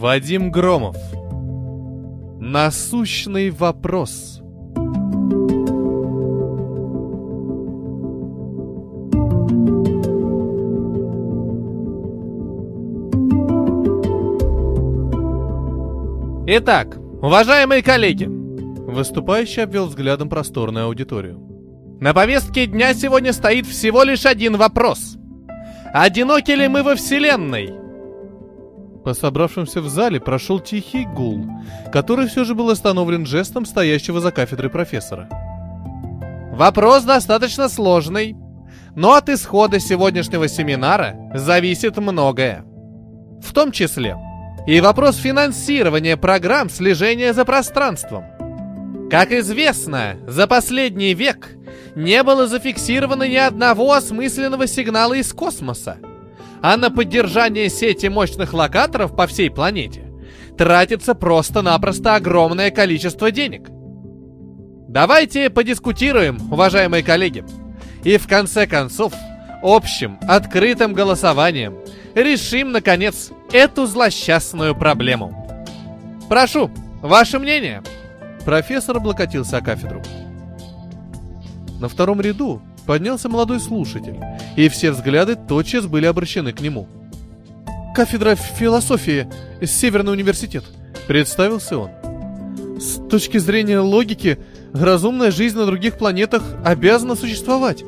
Вадим Громов. Насущный вопрос. Итак, уважаемые коллеги, выступающий обвел взглядом просторную аудиторию. На повестке дня сегодня стоит всего лишь один вопрос. Одиноки ли мы во Вселенной? По собравшимся в зале прошел тихий гул, который все же был остановлен жестом стоящего за кафедрой профессора. Вопрос достаточно сложный, но от исхода сегодняшнего семинара зависит многое. В том числе и вопрос финансирования программ слежения за пространством. Как известно, за последний век не было зафиксировано ни одного осмысленного сигнала из космоса – а на поддержание сети мощных локаторов по всей планете тратится просто-напросто огромное количество денег. Давайте подискутируем, уважаемые коллеги, и в конце концов общим открытым голосованием решим, наконец, эту злосчастную проблему. Прошу, ваше мнение. Профессор облокотился о кафедру. На втором ряду поднялся молодой слушатель, и все взгляды тотчас были обращены к нему. «Кафедра философии, Северный университет», — представился он. «С точки зрения логики, разумная жизнь на других планетах обязана существовать».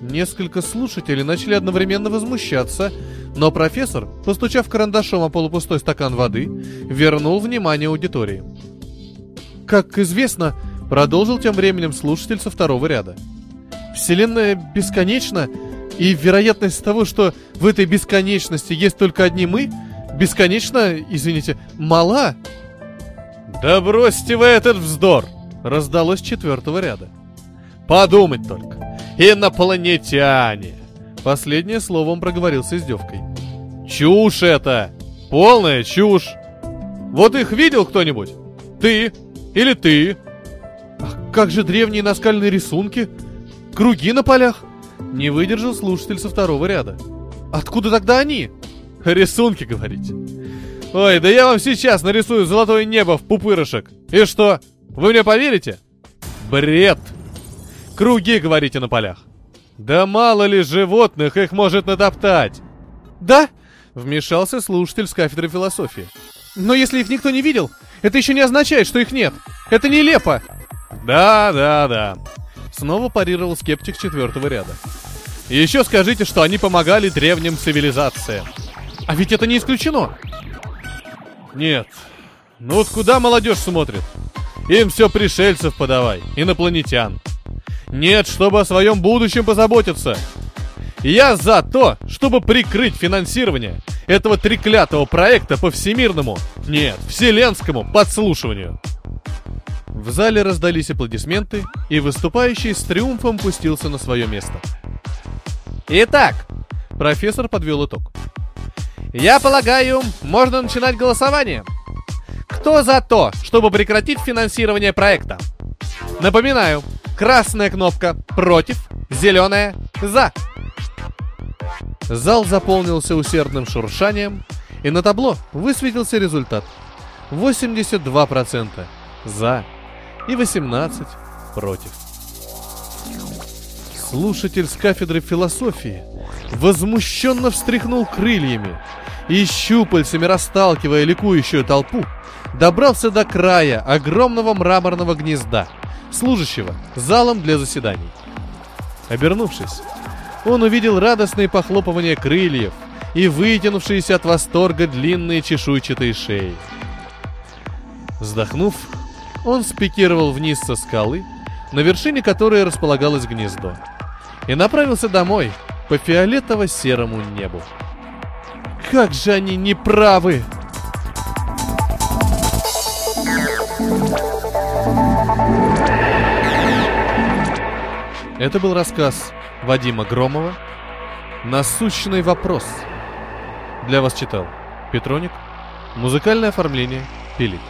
Несколько слушателей начали одновременно возмущаться, но профессор, постучав карандашом о полупустой стакан воды, вернул внимание аудитории. Как известно, продолжил тем временем слушатель со второго ряда — Вселенная бесконечна, и вероятность того, что в этой бесконечности есть только одни мы, бесконечно, извините, мала. «Да бросьте вы этот вздор!» — раздалось четвертого ряда. «Подумать только! Инопланетяне!» Последнее слово он проговорил с издевкой. «Чушь это! Полная чушь! Вот их видел кто-нибудь? Ты? Или ты?» «А как же древние наскальные рисунки?» Круги на полях? Не выдержал слушатель со второго ряда. Откуда тогда они? Рисунки, говорите. Ой, да я вам сейчас нарисую золотое небо в пупырышек. И что, вы мне поверите? Бред. Круги, говорите, на полях. Да мало ли животных их может натоптать. Да? Вмешался слушатель с кафедры философии. Но если их никто не видел, это еще не означает, что их нет. Это нелепо. Да, да, да. Снова парировал скептик четвертого ряда. еще скажите, что они помогали древним цивилизациям. А ведь это не исключено. Нет. Ну вот куда молодежь смотрит? Им все пришельцев подавай, инопланетян. Нет, чтобы о своем будущем позаботиться. Я за то, чтобы прикрыть финансирование этого треклятого проекта по всемирному, нет, вселенскому подслушиванию. В зале раздались аплодисменты, и выступающий с триумфом пустился на свое место. Итак, профессор подвел итог. Я полагаю, можно начинать голосование. Кто за то, чтобы прекратить финансирование проекта? Напоминаю, красная кнопка против, зеленая за. Зал заполнился усердным шуршанием, и на табло высветился результат. 82% за и 18 против. Слушатель с кафедры философии возмущенно встряхнул крыльями и щупальцами расталкивая ликующую толпу, добрался до края огромного мраморного гнезда, служащего залом для заседаний. Обернувшись, он увидел радостные похлопывания крыльев и вытянувшиеся от восторга длинные чешуйчатые шеи. Вздохнув, он спикировал вниз со скалы, на вершине которой располагалось гнездо, и направился домой по фиолетово-серому небу. Как же они неправы! Это был рассказ Вадима Громова «Насущный вопрос». Для вас читал Петроник, музыкальное оформление Пилик.